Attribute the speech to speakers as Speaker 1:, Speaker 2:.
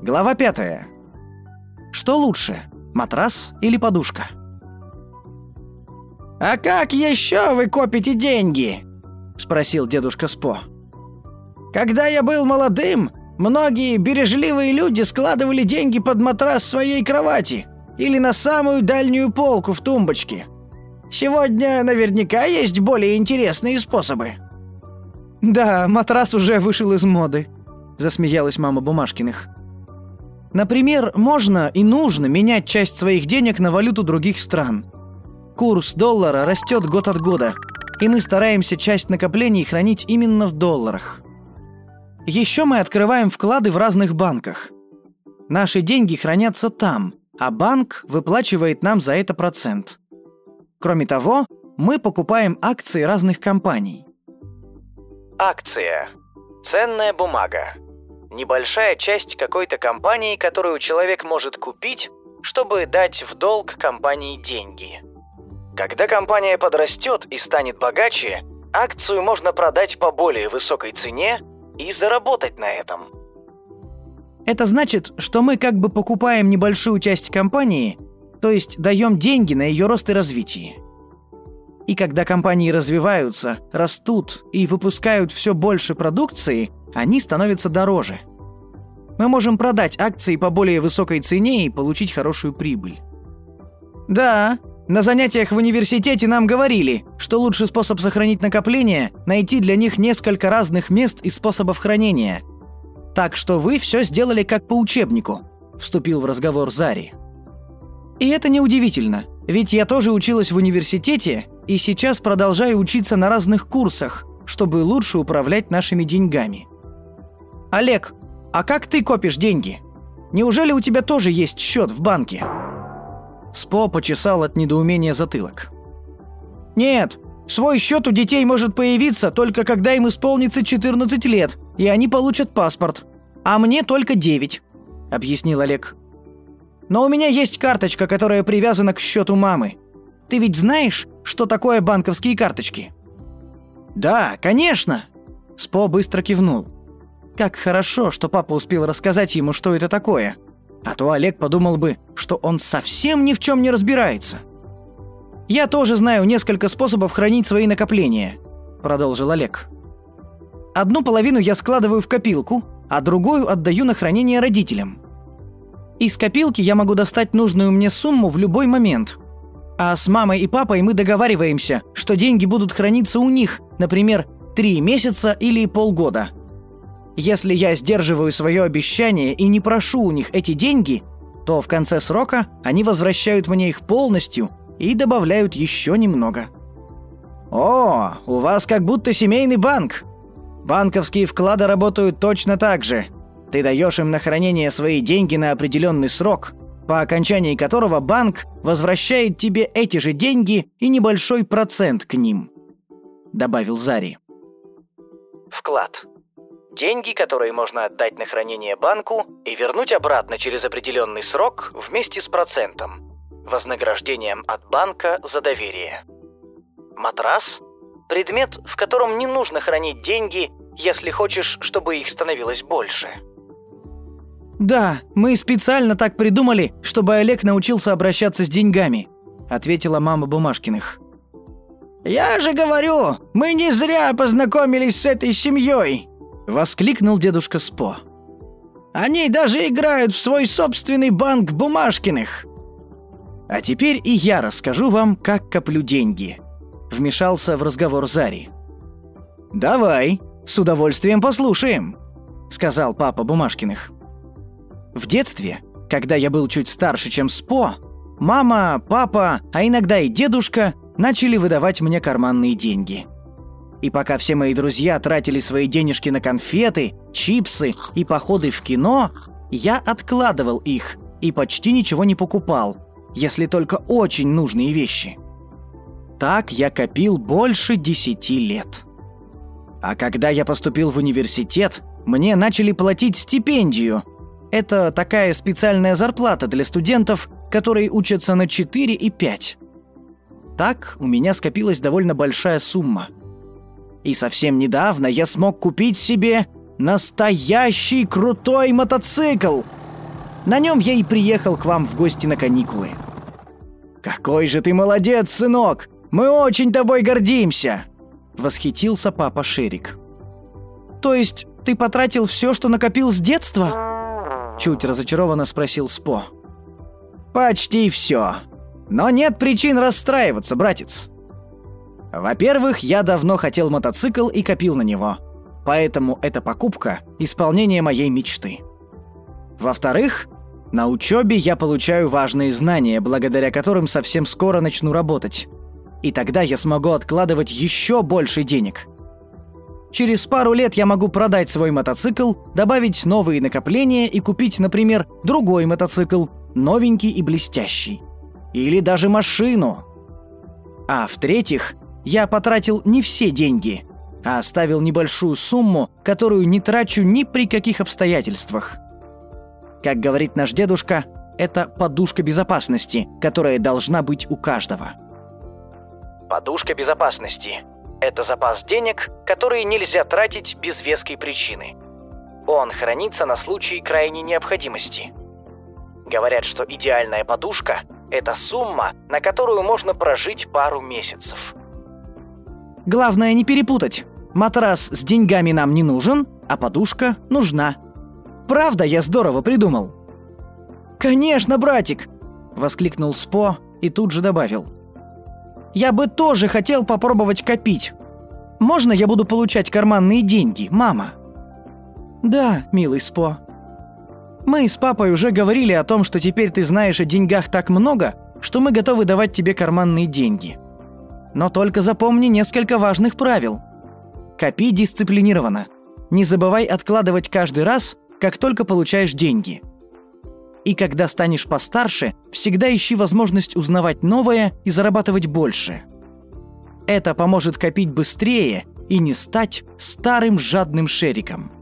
Speaker 1: Глава 5. Что лучше, матрас или подушка?
Speaker 2: «А как еще вы копите деньги?» — спросил дедушка Спо. «Когда я был молодым, многие бережливые люди складывали деньги под матрас своей кровати или на самую дальнюю полку в тумбочке. Сегодня наверняка есть более интересные способы».
Speaker 1: «Да, матрас уже вышел из моды», — засмеялась мама Бумажкиных. Например, можно и нужно менять часть своих денег на валюту других стран. Курс доллара растет год от года, и мы стараемся часть накоплений хранить именно в долларах. Еще мы открываем вклады в разных банках. Наши деньги хранятся там, а банк выплачивает нам за это процент. Кроме того, мы покупаем акции разных компаний. Акция. Ценная бумага небольшая часть какой-то компании, которую человек может купить, чтобы дать в долг компании деньги. Когда компания подрастет и станет богаче, акцию можно продать по более высокой цене и заработать на этом. Это значит, что мы как бы покупаем небольшую часть компании, то есть даем деньги на ее рост и развитие. И когда компании развиваются, растут и выпускают все больше продукции, они становятся дороже. Мы можем продать акции по более высокой цене и получить хорошую прибыль. Да, на занятиях в университете нам говорили, что лучший способ сохранить накопления – найти для них несколько разных мест и способов хранения. Так что вы все сделали как по учебнику, вступил в разговор Зари. И это неудивительно, ведь я тоже училась в университете и сейчас продолжаю учиться на разных курсах, чтобы лучше управлять нашими деньгами. Олег, а как ты копишь деньги? Неужели у тебя тоже есть счет в банке?» Спо почесал от недоумения затылок. «Нет, свой счет у детей может появиться только когда им исполнится 14 лет, и они получат паспорт. А мне только 9», — объяснил Олег. «Но у меня есть карточка, которая привязана к счету мамы. Ты ведь знаешь, что такое банковские карточки?» «Да, конечно!» Спо быстро кивнул. Как хорошо, что папа успел рассказать ему, что это такое. А то Олег подумал бы, что он совсем ни в чем не разбирается. «Я тоже знаю несколько способов хранить свои накопления», – продолжил Олег. «Одну половину я складываю в копилку, а другую отдаю на хранение родителям. Из копилки я могу достать нужную мне сумму в любой момент. А с мамой и папой мы договариваемся, что деньги будут храниться у них, например, три месяца или полгода – если я сдерживаю свое обещание и не прошу у них эти деньги, то в конце срока они возвращают мне их полностью и добавляют еще немного. О, у вас как будто семейный банк. Банковские вклады работают точно так же. Ты даешь им на хранение свои деньги на определенный срок, по окончании которого банк возвращает тебе эти же деньги и небольшой процент к ним», — добавил Зари. Вклад. Деньги, которые можно отдать на хранение банку и вернуть обратно через определенный срок вместе с процентом. Вознаграждением от банка за доверие. Матрас – предмет, в котором не нужно хранить деньги, если хочешь, чтобы их становилось больше. «Да, мы специально так придумали, чтобы Олег научился обращаться с деньгами», – ответила мама Бумажкиных.
Speaker 2: «Я же говорю, мы не зря познакомились с этой семьей»,
Speaker 1: Воскликнул дедушка Спо.
Speaker 2: «Они даже играют в свой собственный банк Бумажкиных!»
Speaker 1: «А теперь и я расскажу вам, как коплю деньги», — вмешался в разговор Зари. «Давай, с удовольствием послушаем», — сказал папа Бумажкиных. В детстве, когда я был чуть старше, чем Спо, мама, папа, а иногда и дедушка начали выдавать мне карманные деньги — и пока все мои друзья тратили свои денежки на конфеты, чипсы и походы в кино, я откладывал их и почти ничего не покупал, если только очень нужные вещи. Так я копил больше десяти лет. А когда я поступил в университет, мне начали платить стипендию. Это такая специальная зарплата для студентов, которые учатся на 4 и 5. Так у меня скопилась довольно большая сумма – и совсем недавно я смог купить себе настоящий крутой мотоцикл,
Speaker 2: На нем я и приехал к вам в гости на каникулы». «Какой же ты молодец, сынок! Мы очень тобой гордимся!» Восхитился папа Шерик. «То есть ты потратил все, что накопил с детства?» Чуть разочарованно спросил Спо. «Почти все. Но нет причин расстраиваться, братец. Во-первых, я давно хотел мотоцикл и копил на него. Поэтому эта покупка – исполнение моей мечты. Во-вторых, на учебе я получаю важные знания, благодаря которым совсем скоро начну работать. И тогда я смогу откладывать еще больше денег. Через пару лет я могу продать свой мотоцикл, добавить новые накопления и купить, например, другой мотоцикл, новенький и блестящий. Или даже машину. А в-третьих, я потратил не все деньги, а оставил небольшую сумму, которую не трачу ни при каких обстоятельствах – как говорит наш дедушка, это подушка безопасности, которая должна быть у каждого.
Speaker 1: Подушка безопасности – это запас денег, которые нельзя тратить без веской причины. Он хранится на случай крайней необходимости. Говорят, что идеальная подушка – это сумма, на которую можно прожить пару месяцев.
Speaker 2: Главное не перепутать. Матрас с деньгами нам не нужен, а подушка нужна – Правда, я здорово придумал?» «Конечно, братик!» — воскликнул Спо и тут же добавил. «Я бы тоже хотел попробовать копить. Можно я буду получать карманные деньги, мама?» «Да, милый Спо. Мы с папой уже говорили о том, что теперь ты знаешь о деньгах так много, что мы готовы давать тебе карманные деньги. Но только запомни несколько важных правил. Копи дисциплинированно. Не забывай откладывать каждый раз, как только получаешь деньги. И когда станешь постарше, всегда ищи возможность узнавать новое и зарабатывать больше. Это поможет копить быстрее и не стать старым жадным шериком.